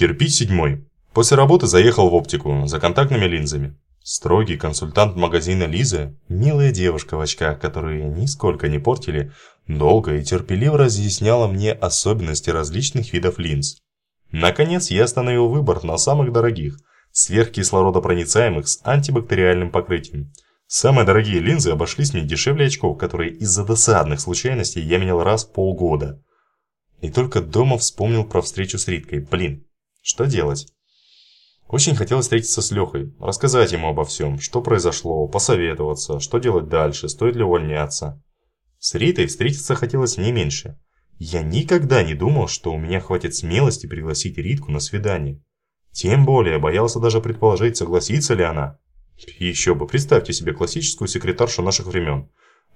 Кирпич седьмой. После работы заехал в оптику за контактными линзами. Строгий консультант магазина Лиза, милая девушка в очках, которые нисколько не портили, долго и терпеливо разъясняла мне особенности различных видов линз. Наконец я остановил выбор на самых дорогих, сверхкислородопроницаемых с антибактериальным покрытием. Самые дорогие линзы обошлись мне дешевле очков, которые из-за досадных случайностей я менял раз в полгода. И только дома вспомнил про встречу с Риткой. Блин, что делать? Очень хотелось встретиться с Лехой, рассказать ему обо всем, что произошло, посоветоваться, что делать дальше, стоит ли увольняться. С Ритой встретиться хотелось не меньше. Я никогда не думал, что у меня хватит смелости пригласить Ритку на свидание. Тем более боялся даже предположить, согласится ли она. Еще бы, представьте себе классическую секретаршу наших времен.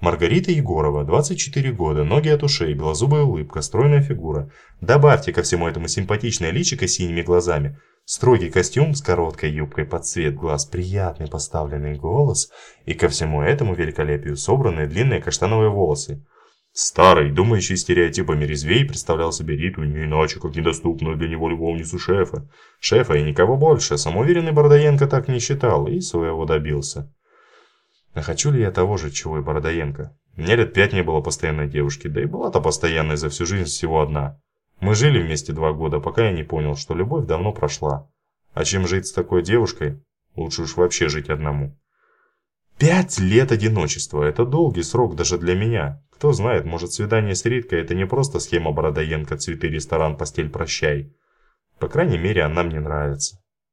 Маргарита Егорова, 24 года, ноги от ушей, белозубая улыбка, стройная фигура. Добавьте ко всему этому симпатичное личико с синими глазами – Строгий костюм с короткой юбкой под цвет глаз, приятный поставленный голос и ко всему этому великолепию собранные длинные каштановые волосы. Старый, думающий стереотипами резвей, представлял себе Риту не иначе, как недоступную для него любовницу шефа. Шефа и никого больше, самоуверенный Бородоенко так не считал и своего добился. А хочу ли я того же, чего и Бородоенко? Мне лет пять не было постоянной девушки, да и была-то постоянной за всю жизнь всего одна. Мы жили вместе два года, пока я не понял, что любовь давно прошла. А чем жить с такой девушкой, лучше уж вообще жить одному. Пять лет одиночества – это долгий срок даже для меня. Кто знает, может свидание с Риткой – это не просто схема Бородоенко, цветы, ресторан, постель, прощай. По крайней мере, она мне нравится.